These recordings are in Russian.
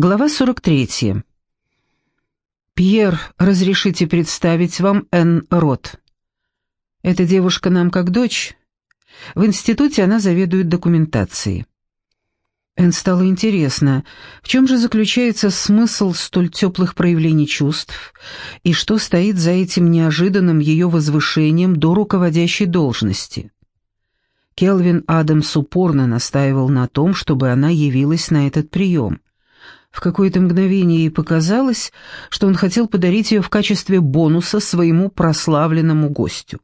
Глава 43. «Пьер, разрешите представить вам Энн Рот. Эта девушка нам как дочь. В институте она заведует документацией». Энн стало интересно, в чем же заключается смысл столь теплых проявлений чувств и что стоит за этим неожиданным ее возвышением до руководящей должности. Келвин Адамс упорно настаивал на том, чтобы она явилась на этот прием. В какое-то мгновение ей показалось, что он хотел подарить ее в качестве бонуса своему прославленному гостю.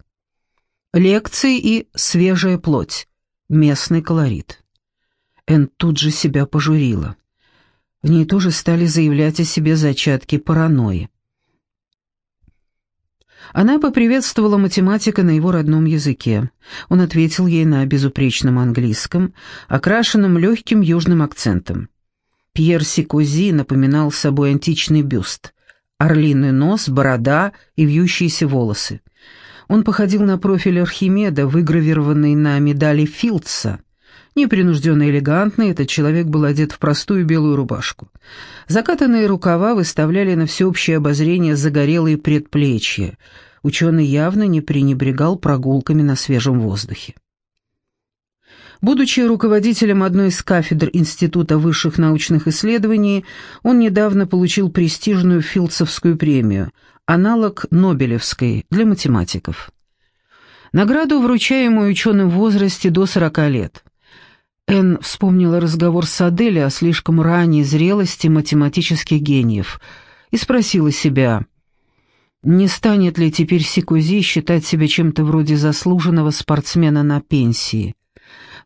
Лекции и свежая плоть, местный колорит. Эн тут же себя пожурила. В ней тоже стали заявлять о себе зачатки паранойи. Она поприветствовала математика на его родном языке. Он ответил ей на безупречном английском, окрашенном легким южным акцентом. Пьер Сикузи напоминал собой античный бюст. Орлиный нос, борода и вьющиеся волосы. Он походил на профиль Архимеда, выгравированный на медали Филдса. Непринужденно элегантный, этот человек был одет в простую белую рубашку. Закатанные рукава выставляли на всеобщее обозрение загорелые предплечья. Ученый явно не пренебрегал прогулками на свежем воздухе. Будучи руководителем одной из кафедр Института высших научных исследований, он недавно получил престижную Филдсовскую премию, аналог Нобелевской для математиков. Награду, вручаемую ученым в возрасте до 40 лет. Энн вспомнила разговор с Адели о слишком ранней зрелости математических гениев и спросила себя, не станет ли теперь Сикузи считать себя чем-то вроде заслуженного спортсмена на пенсии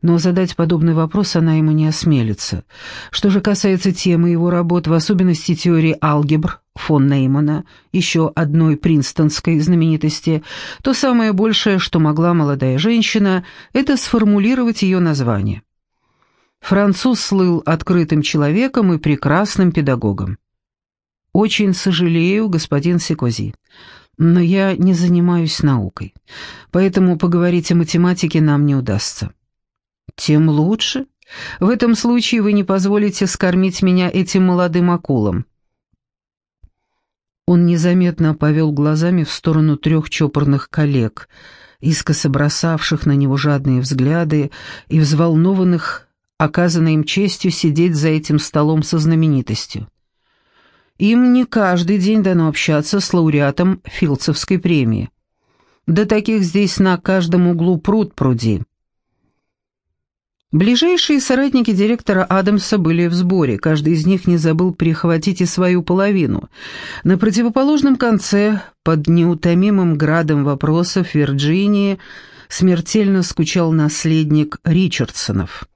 но задать подобный вопрос она ему не осмелится. Что же касается темы его работ, в особенности теории алгебр фон Неймана, еще одной принстонской знаменитости, то самое большее, что могла молодая женщина, это сформулировать ее название. Француз слыл открытым человеком и прекрасным педагогом. «Очень сожалею, господин Секози, но я не занимаюсь наукой, поэтому поговорить о математике нам не удастся. «Тем лучше. В этом случае вы не позволите скормить меня этим молодым акулам». Он незаметно повел глазами в сторону трех чопорных коллег, искоса бросавших на него жадные взгляды и взволнованных, оказанной им честью сидеть за этим столом со знаменитостью. Им не каждый день дано общаться с лауреатом Филдсовской премии. Да таких здесь на каждом углу пруд пруди. Ближайшие соратники директора Адамса были в сборе, каждый из них не забыл прихватить и свою половину. На противоположном конце, под неутомимым градом вопросов Вирджинии, смертельно скучал наследник Ричардсонов.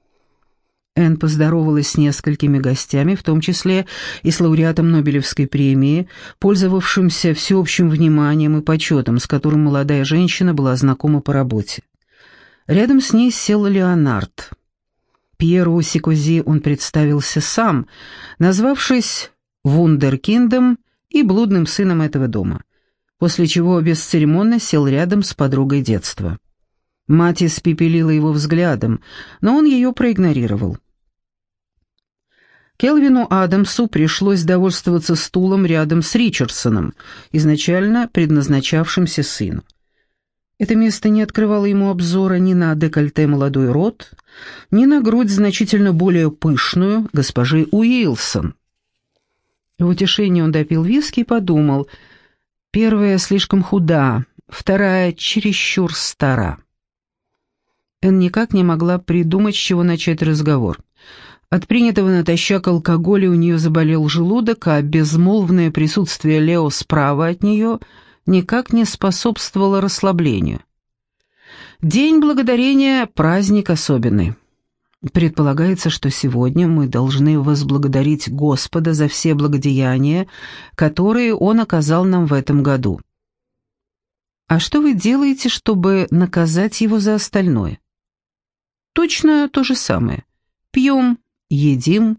Энн поздоровалась с несколькими гостями, в том числе и с лауреатом Нобелевской премии, пользовавшимся всеобщим вниманием и почетом, с которым молодая женщина была знакома по работе. Рядом с ней сел Леонард — Пьеру Сикузи он представился сам, назвавшись вундеркиндом и блудным сыном этого дома, после чего бесцеремонно сел рядом с подругой детства. Мать испепелила его взглядом, но он ее проигнорировал. Келвину Адамсу пришлось довольствоваться стулом рядом с Ричардсоном, изначально предназначавшимся сыну. Это место не открывало ему обзора ни на декольте молодой рот, ни на грудь значительно более пышную госпожи Уилсон. В утешение он допил виски и подумал, первая слишком худа, вторая чересчур стара. Эн никак не могла придумать, с чего начать разговор. От принятого натощак алкоголя у нее заболел желудок, а безмолвное присутствие Лео справа от нее — никак не способствовало расслаблению. День Благодарения – праздник особенный. Предполагается, что сегодня мы должны возблагодарить Господа за все благодеяния, которые Он оказал нам в этом году. А что вы делаете, чтобы наказать Его за остальное? Точно то же самое. Пьем, едим,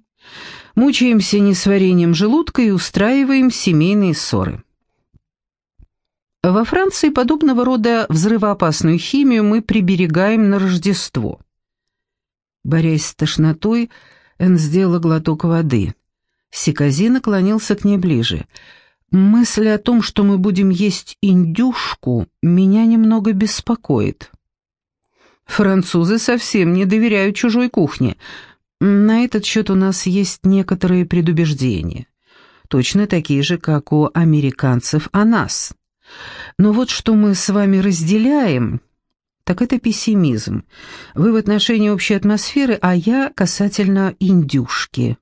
мучаемся несварением желудка и устраиваем семейные ссоры. Во Франции подобного рода взрывоопасную химию мы приберегаем на Рождество. Борясь с тошнотой, Энн сделала глоток воды. Сикази наклонился к ней ближе. «Мысль о том, что мы будем есть индюшку, меня немного беспокоит». «Французы совсем не доверяют чужой кухне. На этот счет у нас есть некоторые предубеждения, точно такие же, как у американцев о нас. Но вот что мы с вами разделяем, так это пессимизм. Вы в отношении общей атмосферы, а я касательно индюшки».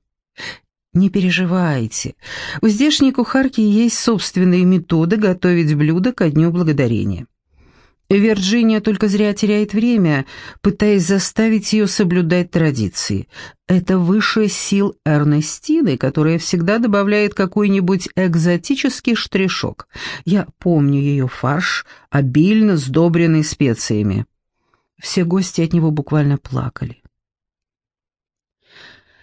Не переживайте. У здешней кухарки есть собственные методы готовить блюда ко Дню Благодарения. Вирджиния только зря теряет время, пытаясь заставить ее соблюдать традиции. Это высшая сил Эрнестины, которая всегда добавляет какой-нибудь экзотический штришок. Я помню ее фарш, обильно сдобренный специями. Все гости от него буквально плакали.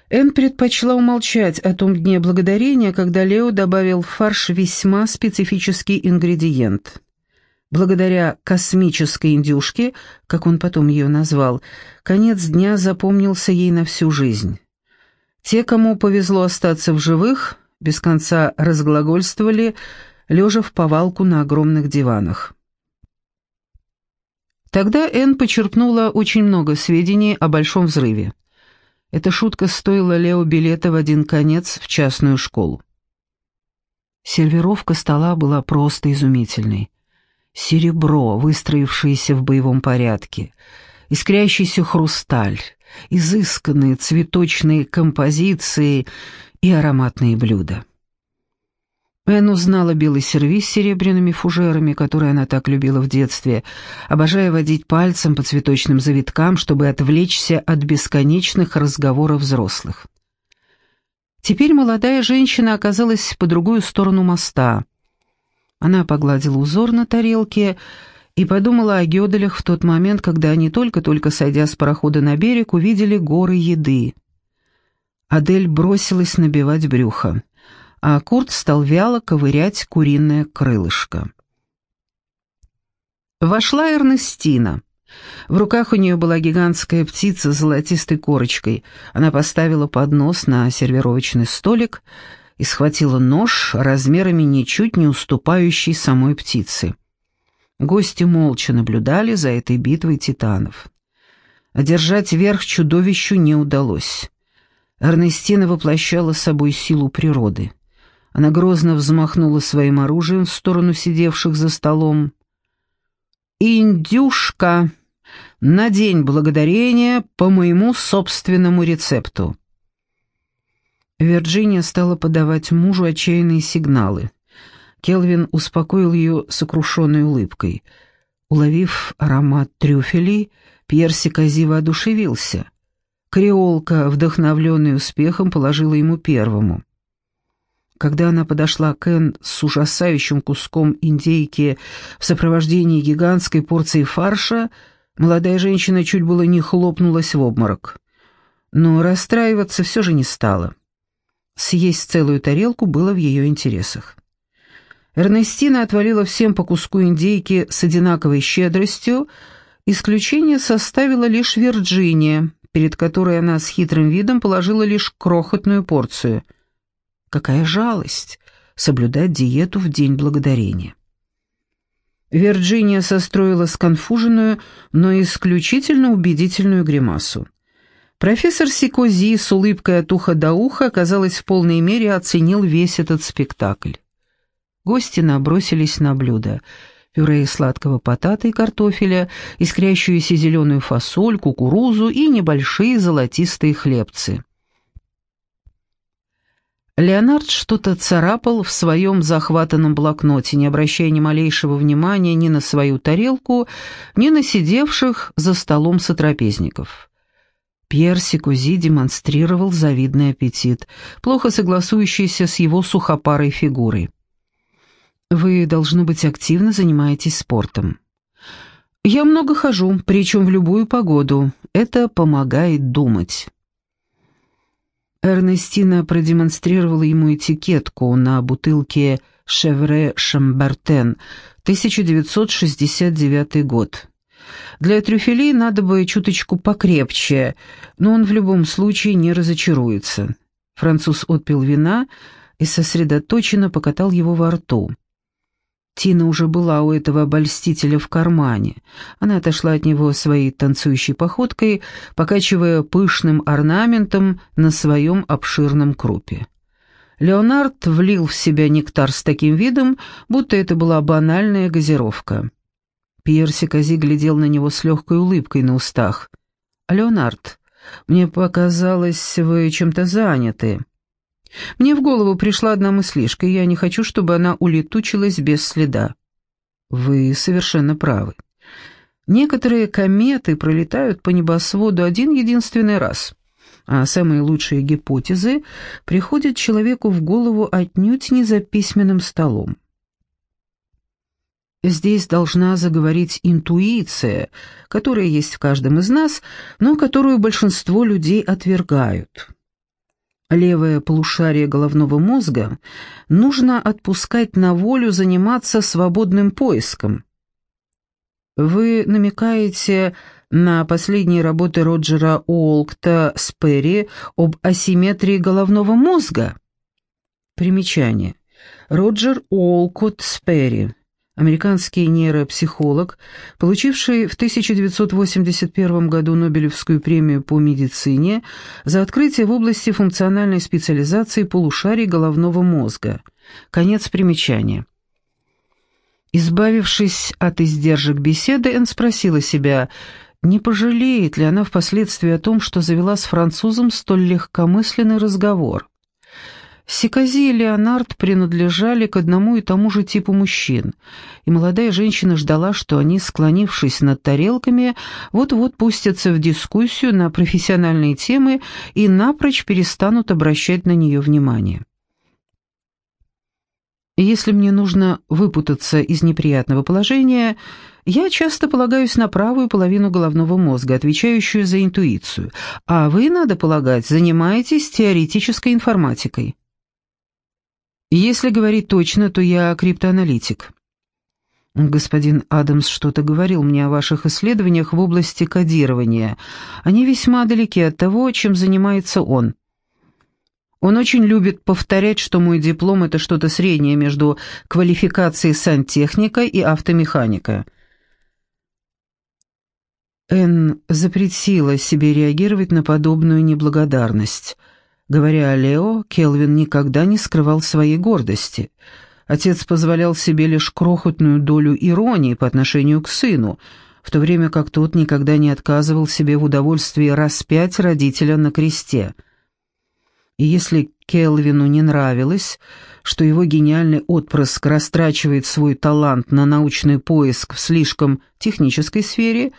Энн предпочла умолчать о том дне благодарения, когда Лео добавил в фарш весьма специфический ингредиент. Благодаря космической индюшке, как он потом ее назвал, конец дня запомнился ей на всю жизнь. Те, кому повезло остаться в живых, без конца разглагольствовали, лежа в повалку на огромных диванах. Тогда Энн почерпнула очень много сведений о Большом взрыве. Эта шутка стоила Лео билета в один конец в частную школу. Сервировка стола была просто изумительной. Серебро, выстроившееся в боевом порядке, искрящийся хрусталь, изысканные цветочные композиции и ароматные блюда. Энн узнала белый сервиз с серебряными фужерами, которые она так любила в детстве, обожая водить пальцем по цветочным завиткам, чтобы отвлечься от бесконечных разговоров взрослых. Теперь молодая женщина оказалась по другую сторону моста. Она погладила узор на тарелке и подумала о Гёделях в тот момент, когда они только-только, сойдя с парохода на берег, увидели горы еды. Адель бросилась набивать брюхо а Курт стал вяло ковырять куриное крылышко. Вошла Эрнестина. В руках у нее была гигантская птица с золотистой корочкой. Она поставила поднос на сервировочный столик и схватила нож размерами ничуть не уступающий самой птице. Гости молча наблюдали за этой битвой титанов. Одержать верх чудовищу не удалось. Эрнестина воплощала собой силу природы. Она грозно взмахнула своим оружием в сторону сидевших за столом. «Индюшка! На день благодарения по моему собственному рецепту!» Вирджиния стала подавать мужу отчаянные сигналы. Келвин успокоил ее сокрушенной улыбкой. Уловив аромат трюфелей, Пьер Сикази воодушевился. Креолка, вдохновленный успехом, положила ему первому. Когда она подошла к Энн с ужасающим куском индейки в сопровождении гигантской порции фарша, молодая женщина чуть было не хлопнулась в обморок. Но расстраиваться все же не стала. Съесть целую тарелку было в ее интересах. Эрнестина отвалила всем по куску индейки с одинаковой щедростью, исключение составила лишь Вирджиния, перед которой она с хитрым видом положила лишь крохотную порцию — Какая жалость соблюдать диету в День Благодарения. Вирджиния состроила сконфуженную, но исключительно убедительную гримасу. Профессор Сикози с улыбкой от уха до уха, казалось, в полной мере оценил весь этот спектакль. Гости набросились на блюдо. Пюре из сладкого потата и картофеля, искрящуюся зеленую фасоль, кукурузу и небольшие золотистые хлебцы. Леонард что-то царапал в своем захватанном блокноте, не обращая ни малейшего внимания ни на свою тарелку, ни на сидевших за столом сотрапезников. Пьер Сикузи демонстрировал завидный аппетит, плохо согласующийся с его сухопарой фигурой. «Вы, должно быть, активно занимаетесь спортом». «Я много хожу, причем в любую погоду. Это помогает думать». Эрнестина продемонстрировала ему этикетку на бутылке «Шевре Шамбертен», 1969 год. Для трюфелей надо бы чуточку покрепче, но он в любом случае не разочаруется. Француз отпил вина и сосредоточенно покатал его во рту. Тина уже была у этого обольстителя в кармане. Она отошла от него своей танцующей походкой, покачивая пышным орнаментом на своем обширном крупе. Леонард влил в себя нектар с таким видом, будто это была банальная газировка. Пьер Сикази глядел на него с легкой улыбкой на устах. «Леонард, мне показалось, вы чем-то заняты». Мне в голову пришла одна мыслишка, и я не хочу, чтобы она улетучилась без следа. Вы совершенно правы. Некоторые кометы пролетают по небосводу один единственный раз, а самые лучшие гипотезы приходят человеку в голову отнюдь не за письменным столом. Здесь должна заговорить интуиция, которая есть в каждом из нас, но которую большинство людей отвергают. Левое полушарие головного мозга нужно отпускать на волю заниматься свободным поиском. Вы намекаете на последние работы Роджера Уолкта Сперри об асимметрии головного мозга? Примечание. Роджер Уолкот Сперри американский нейропсихолог, получивший в 1981 году Нобелевскую премию по медицине за открытие в области функциональной специализации полушарий головного мозга. Конец примечания. Избавившись от издержек беседы, Энн спросила себя, не пожалеет ли она впоследствии о том, что завела с французом столь легкомысленный разговор. Сикази и Леонард принадлежали к одному и тому же типу мужчин, и молодая женщина ждала, что они, склонившись над тарелками, вот-вот пустятся в дискуссию на профессиональные темы и напрочь перестанут обращать на нее внимание. Если мне нужно выпутаться из неприятного положения, я часто полагаюсь на правую половину головного мозга, отвечающую за интуицию, а вы, надо полагать, занимаетесь теоретической информатикой. Если говорить точно, то я криптоаналитик. Господин Адамс что-то говорил мне о ваших исследованиях в области кодирования. Они весьма далеки от того, чем занимается он. Он очень любит повторять, что мой диплом — это что-то среднее между квалификацией сантехника и автомеханика. Энн запретила себе реагировать на подобную неблагодарность — Говоря о Лео, Келвин никогда не скрывал своей гордости. Отец позволял себе лишь крохотную долю иронии по отношению к сыну, в то время как тот никогда не отказывал себе в удовольствии распять родителя на кресте. И если Келвину не нравилось, что его гениальный отпрыск растрачивает свой талант на научный поиск в слишком технической сфере,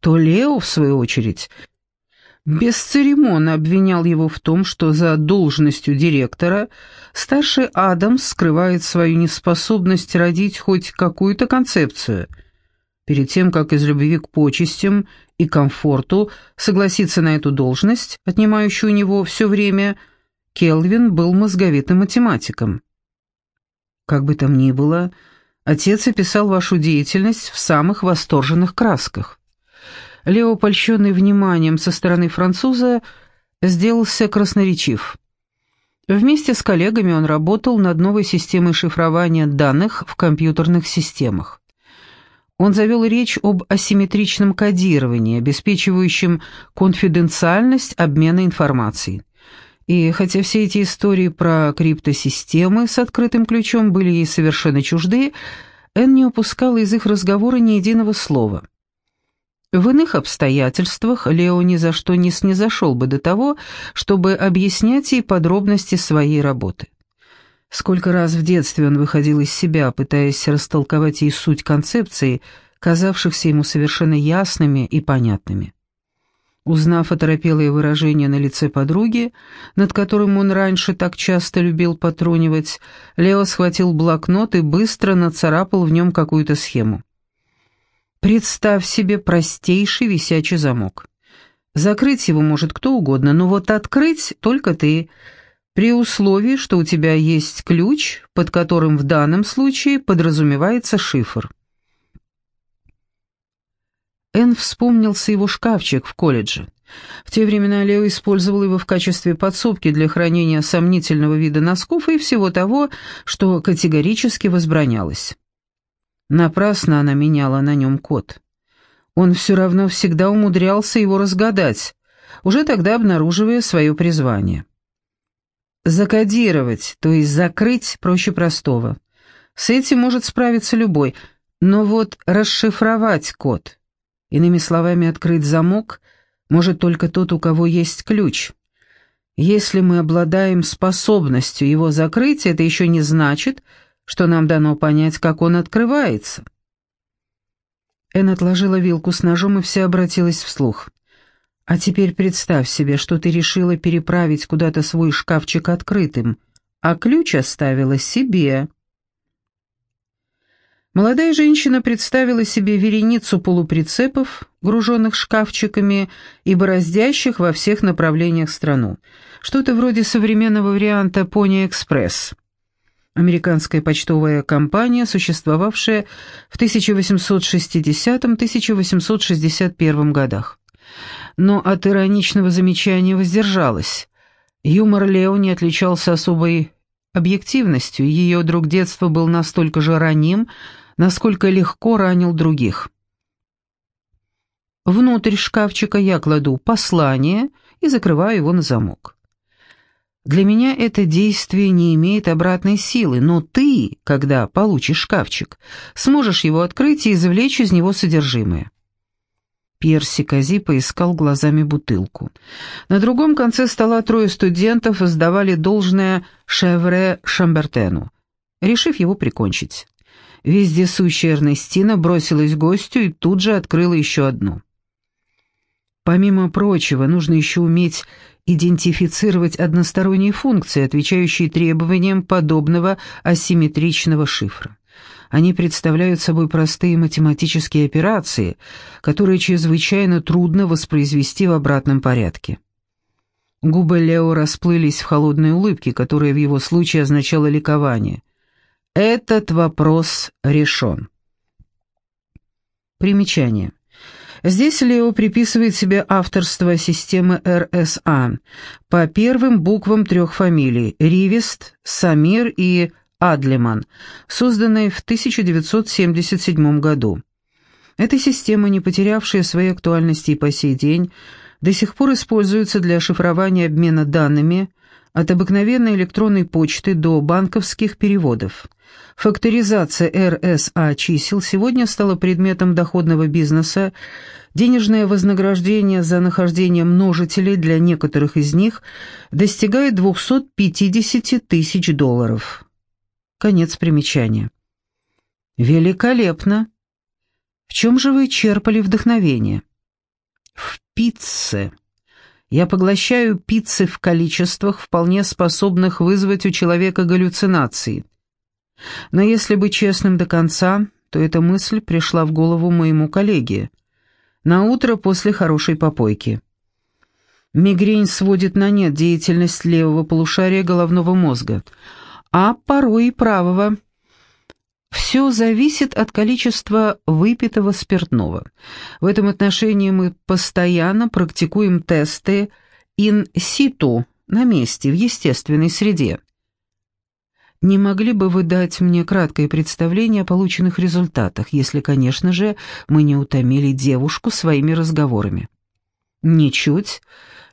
то Лео, в свою очередь, бесцеремонно обвинял его в том, что за должностью директора старший Адамс скрывает свою неспособность родить хоть какую-то концепцию. Перед тем, как из любви к почестям и комфорту согласиться на эту должность, отнимающую у него все время, Келвин был мозговитым математиком. Как бы там ни было, отец описал вашу деятельность в самых восторженных красках. Лео, польщенный вниманием со стороны француза, сделался красноречив. Вместе с коллегами он работал над новой системой шифрования данных в компьютерных системах. Он завел речь об асимметричном кодировании, обеспечивающем конфиденциальность обмена информацией. И хотя все эти истории про криптосистемы с открытым ключом были ей совершенно чужды, Энн не упускала из их разговора ни единого слова. В иных обстоятельствах Лео ни за что не снизошел бы до того, чтобы объяснять ей подробности своей работы. Сколько раз в детстве он выходил из себя, пытаясь растолковать ей суть концепций, казавшихся ему совершенно ясными и понятными. Узнав оторопелое выражение на лице подруги, над которым он раньше так часто любил потрунивать, Лео схватил блокнот и быстро нацарапал в нем какую-то схему. Представь себе простейший висячий замок. Закрыть его может кто угодно, но вот открыть только ты, при условии, что у тебя есть ключ, под которым в данном случае подразумевается шифр. Энн вспомнился его шкафчик в колледже. В те времена Лео использовал его в качестве подсобки для хранения сомнительного вида носков и всего того, что категорически возбранялось. Напрасно она меняла на нем код. Он все равно всегда умудрялся его разгадать, уже тогда обнаруживая свое призвание. Закодировать, то есть закрыть, проще простого. С этим может справиться любой, но вот расшифровать код, иными словами, открыть замок, может только тот, у кого есть ключ. Если мы обладаем способностью его закрыть, это еще не значит, что нам дано понять, как он открывается. Эн отложила вилку с ножом и вся обратилась вслух. «А теперь представь себе, что ты решила переправить куда-то свой шкафчик открытым, а ключ оставила себе». Молодая женщина представила себе вереницу полуприцепов, груженных шкафчиками и бороздящих во всех направлениях страну. Что-то вроде современного варианта «Пони-экспресс» американская почтовая компания, существовавшая в 1860-1861 годах. Но от ироничного замечания воздержалась. Юмор Лео не отличался особой объективностью, ее друг детства был настолько же раним, насколько легко ранил других. Внутрь шкафчика я кладу послание и закрываю его на замок. Для меня это действие не имеет обратной силы, но ты, когда получишь шкафчик, сможешь его открыть и извлечь из него содержимое. Перси Кази поискал глазами бутылку. На другом конце стола трое студентов сдавали должное Шевре Шамбертену, решив его прикончить. Вездесущая Эрнестина бросилась к гостю и тут же открыла еще одну. Помимо прочего, нужно еще уметь идентифицировать односторонние функции, отвечающие требованиям подобного асимметричного шифра. Они представляют собой простые математические операции, которые чрезвычайно трудно воспроизвести в обратном порядке. Губы Лео расплылись в холодной улыбке, которая в его случае означала ликование. «Этот вопрос решен». Примечание. Здесь Лео приписывает себе авторство системы РСА по первым буквам трех фамилий – Ривест, Самир и Адлеман, созданной в 1977 году. Эта система, не потерявшая своей актуальности и по сей день, до сих пор используется для шифрования обмена данными от обыкновенной электронной почты до банковских переводов. Факторизация РСА чисел сегодня стала предметом доходного бизнеса, денежное вознаграждение за нахождение множителей для некоторых из них достигает 250 тысяч долларов. Конец примечания. Великолепно. В чем же вы черпали вдохновение? В пицце. Я поглощаю пиццы в количествах, вполне способных вызвать у человека галлюцинации. Но если быть честным до конца, то эта мысль пришла в голову моему коллеге. На утро после хорошей попойки. Мигрень сводит на нет деятельность левого полушария головного мозга, а порой и правого. Все зависит от количества выпитого спиртного. В этом отношении мы постоянно практикуем тесты in-situ, на месте, в естественной среде. Не могли бы вы дать мне краткое представление о полученных результатах, если, конечно же, мы не утомили девушку своими разговорами? Ничуть.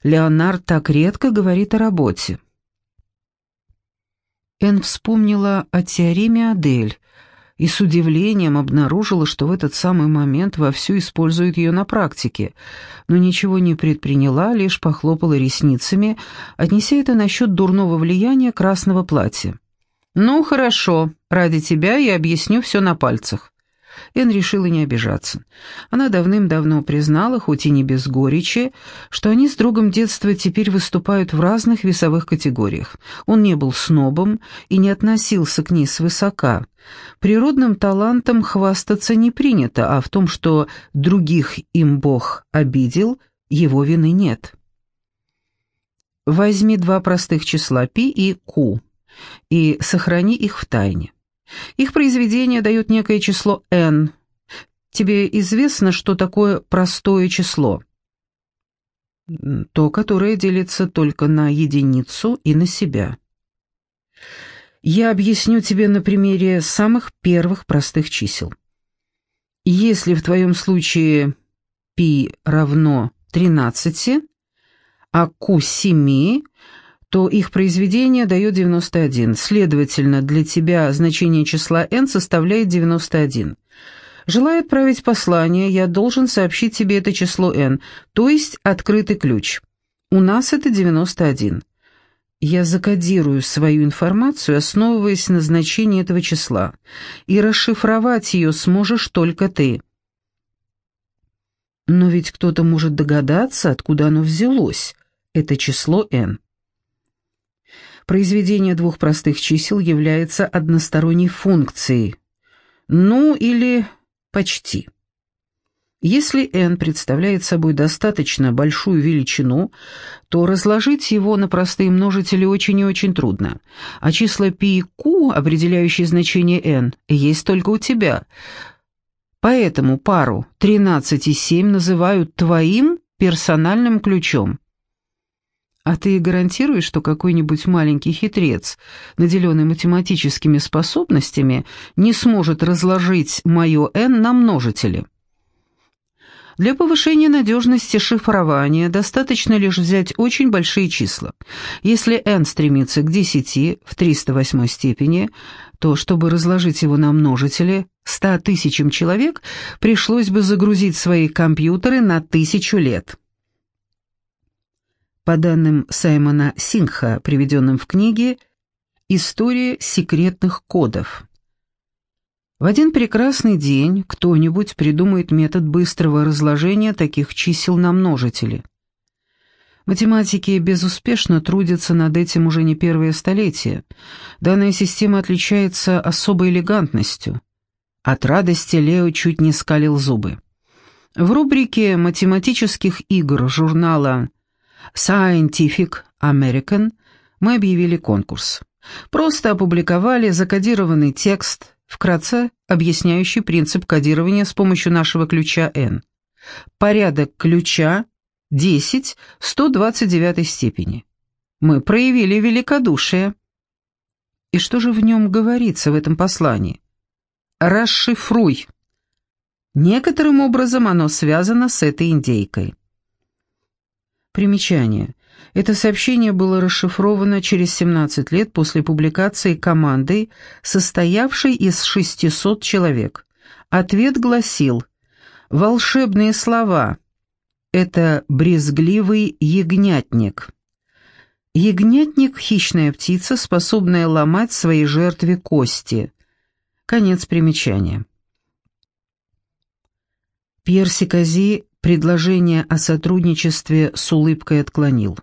Леонард так редко говорит о работе. Эн вспомнила о теореме Адель и с удивлением обнаружила, что в этот самый момент вовсю использует ее на практике, но ничего не предприняла, лишь похлопала ресницами, отнеся это насчет дурного влияния красного платья. «Ну, хорошо, ради тебя я объясню все на пальцах». Эн решила не обижаться. Она давным-давно признала, хоть и не без горечи, что они с другом детства теперь выступают в разных весовых категориях. Он не был снобом и не относился к ней свысока. Природным талантом хвастаться не принято, а в том, что других им Бог обидел, его вины нет. Возьми два простых числа π и q и сохрани их в тайне. Их произведение дает некое число n. Тебе известно, что такое простое число? То, которое делится только на единицу и на себя. Я объясню тебе на примере самых первых простых чисел. Если в твоем случае π равно 13, а q 7, то их произведение дает 91. Следовательно, для тебя значение числа n составляет 91. Желая отправить послание, я должен сообщить тебе это число n, то есть открытый ключ. У нас это 91. Я закодирую свою информацию, основываясь на значении этого числа, и расшифровать ее сможешь только ты. Но ведь кто-то может догадаться, откуда оно взялось, это число n. Произведение двух простых чисел является односторонней функцией. Ну или почти. Если n представляет собой достаточно большую величину, то разложить его на простые множители очень и очень трудно. А числа π и q, определяющие значение n, есть только у тебя. Поэтому пару 13 и 7 называют твоим персональным ключом. А ты гарантируешь, что какой-нибудь маленький хитрец, наделенный математическими способностями, не сможет разложить мое n на множители? Для повышения надежности шифрования достаточно лишь взять очень большие числа. Если n стремится к 10 в 308 степени, то чтобы разложить его на множители 100 тысячам человек, пришлось бы загрузить свои компьютеры на тысячу лет. По данным Саймона Сингха, приведенным в книге «История секретных кодов», в один прекрасный день кто-нибудь придумает метод быстрого разложения таких чисел на множители. Математики безуспешно трудятся над этим уже не первое столетие. Данная система отличается особой элегантностью. От радости Лео чуть не скалил зубы. В рубрике математических игр журнала Scientific American мы объявили конкурс. Просто опубликовали закодированный текст, вкратце объясняющий принцип кодирования с помощью нашего ключа n. Порядок ключа 10 129 степени. Мы проявили великодушие. И что же в нем говорится в этом послании? Расшифруй. Некоторым образом оно связано с этой индейкой. Примечание. Это сообщение было расшифровано через 17 лет после публикации командой, состоявшей из 600 человек. Ответ гласил «Волшебные слова. Это брезгливый ягнятник». Ягнятник – хищная птица, способная ломать своей жертве кости. Конец примечания. Пьер Сикази предложение о сотрудничестве с улыбкой отклонил.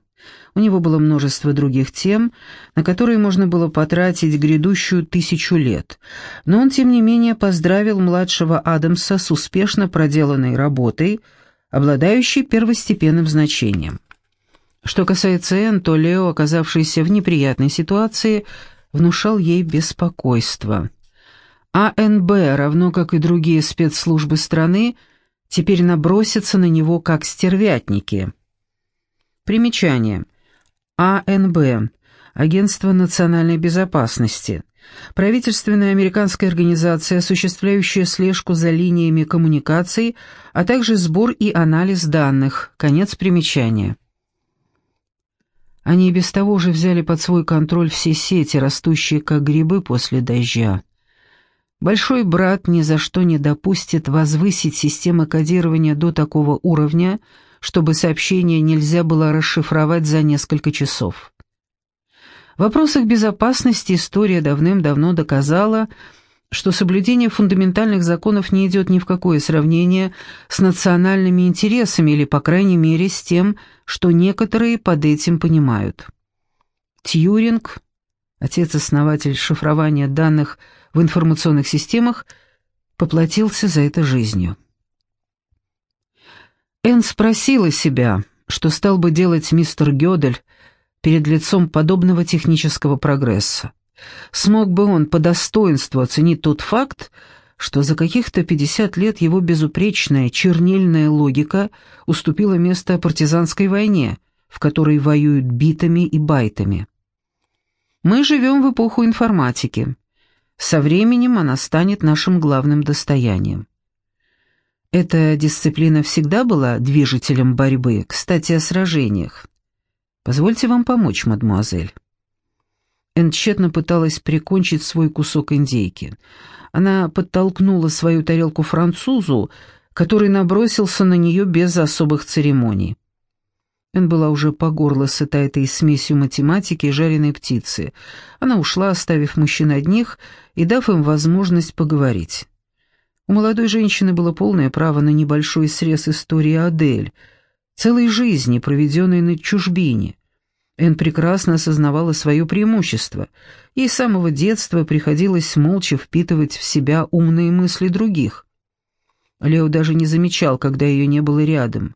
У него было множество других тем, на которые можно было потратить грядущую тысячу лет, но он, тем не менее, поздравил младшего Адамса с успешно проделанной работой, обладающей первостепенным значением. Что касается Энн, то Лео, оказавшийся в неприятной ситуации, внушал ей беспокойство. АНБ, равно как и другие спецслужбы страны, теперь набросятся на него как стервятники. Примечание. АНБ. Агентство национальной безопасности. Правительственная американская организация, осуществляющая слежку за линиями коммуникаций, а также сбор и анализ данных. Конец примечания. Они и без того уже взяли под свой контроль все сети, растущие как грибы после дождя. Большой брат ни за что не допустит возвысить системы кодирования до такого уровня, чтобы сообщение нельзя было расшифровать за несколько часов. В вопросах безопасности история давным-давно доказала, что соблюдение фундаментальных законов не идет ни в какое сравнение с национальными интересами или, по крайней мере, с тем, что некоторые под этим понимают. Тьюринг, отец-основатель шифрования данных в информационных системах, поплатился за это жизнью. Энн спросила себя, что стал бы делать мистер Гёдель перед лицом подобного технического прогресса. Смог бы он по достоинству оценить тот факт, что за каких-то 50 лет его безупречная чернильная логика уступила место партизанской войне, в которой воюют битами и байтами. Мы живем в эпоху информатики. Со временем она станет нашим главным достоянием. Эта дисциплина всегда была движителем борьбы, кстати, о сражениях. Позвольте вам помочь, мадемуазель. Энн тщетно пыталась прикончить свой кусок индейки. Она подтолкнула свою тарелку французу, который набросился на нее без особых церемоний. Энн была уже по горло сыта этой смесью математики и жареной птицы. Она ушла, оставив мужчин одних и дав им возможность поговорить. У молодой женщины было полное право на небольшой срез истории Адель, целой жизни, проведенной на чужбине. Энн прекрасно осознавала свое преимущество. Ей с самого детства приходилось молча впитывать в себя умные мысли других. Лео даже не замечал, когда ее не было рядом.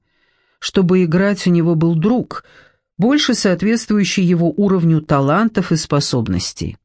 Чтобы играть, у него был друг, больше соответствующий его уровню талантов и способностей.